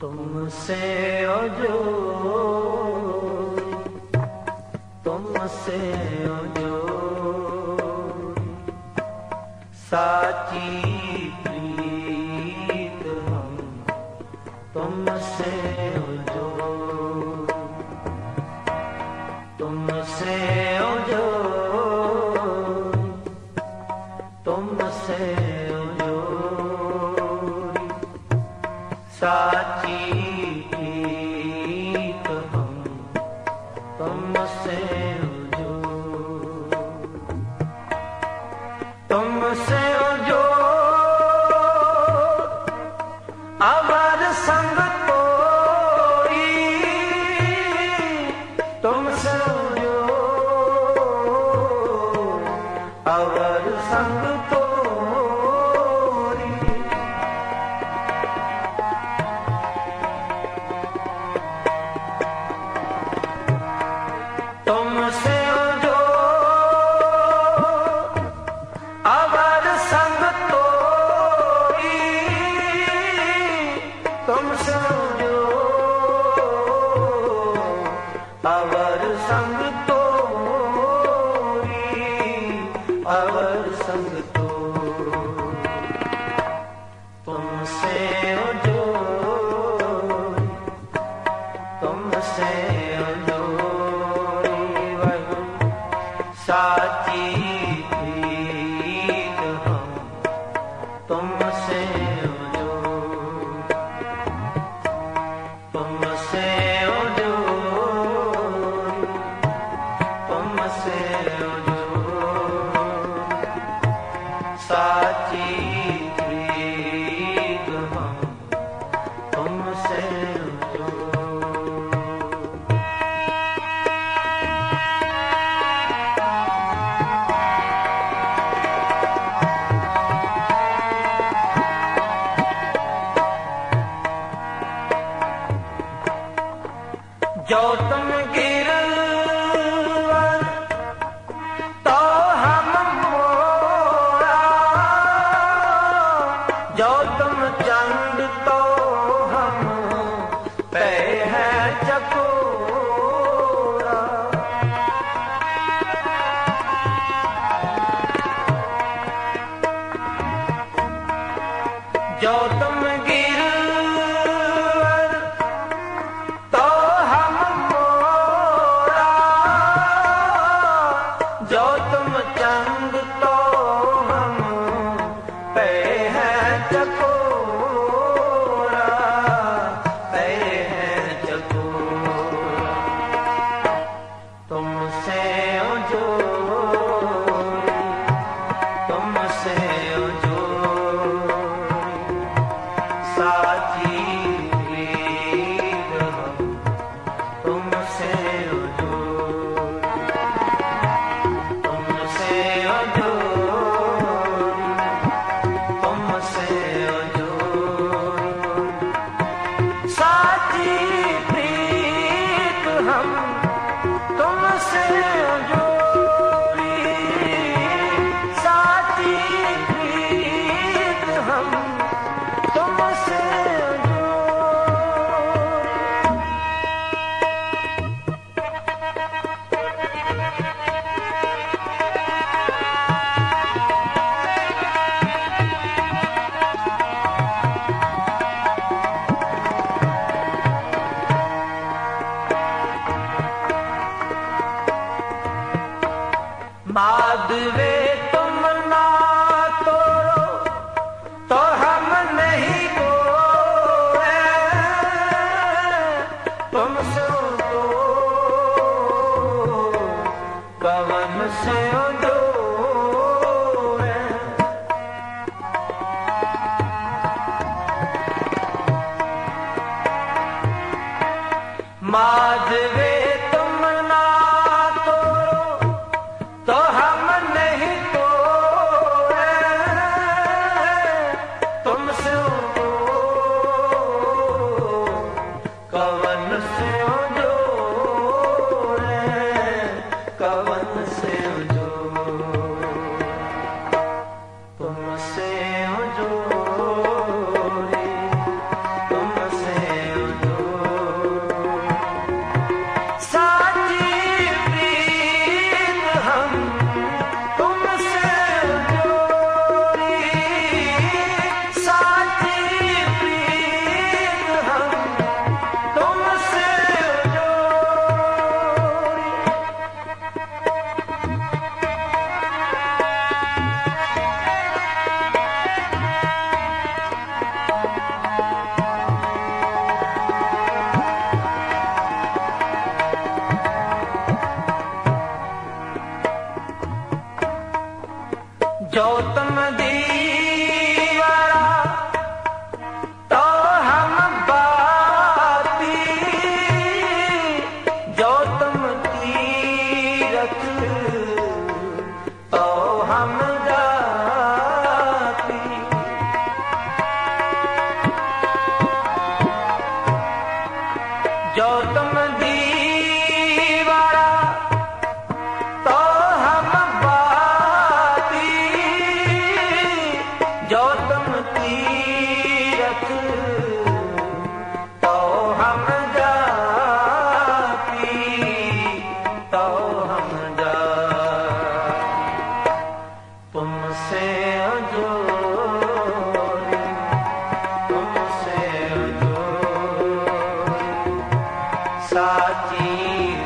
तुमसे ओजो तुमसे ओजो साची प्रीत हम तुमसे ओजो तुमसे ओजो तुमसे ओजो सा يكن बाद वे तुम ना तोड़ो तो हम नहीं को तुम से दो कवन से दो माधवे ਜੋ ਤਮ ਤੀਰਥ ਤੋ ਹਮ ਜਾਪੀ ਤੋ ਹਮ ਜਾ ਤੁਮ ਸੇ ਅਜੋ ਤੁਮ ਸੇ ਅਜੋ ਸਾਚੀ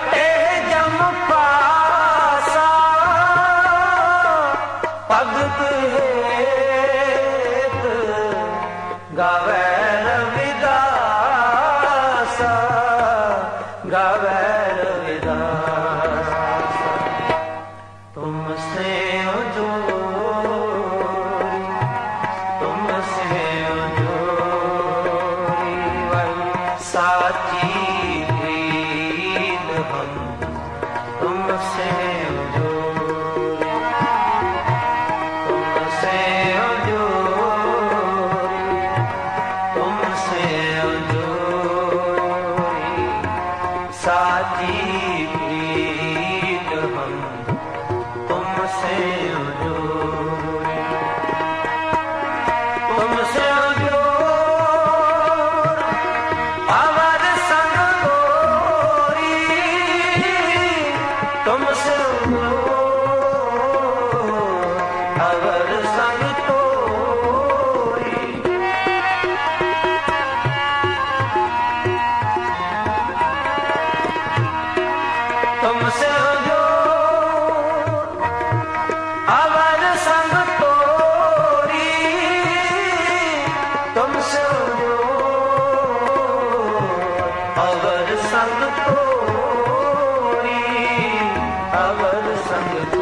सकते ਸਾਜੀ ਪ੍ਰੀਤ ਹਮ ਤੁਮਸੇ ਅਜੋਰੇ ਤੁਮਸੇ ਅਜੋਰ ਅਵਰ ਸੰਗ ਗੋਰੀ ਤੁਮਸੇ ਅਜੋਰ ਅਵਰ ਸੰਗ ਅਵਰ ਸੰਗ ਤੋਰੀ ਅਵਰ ਸੰਗ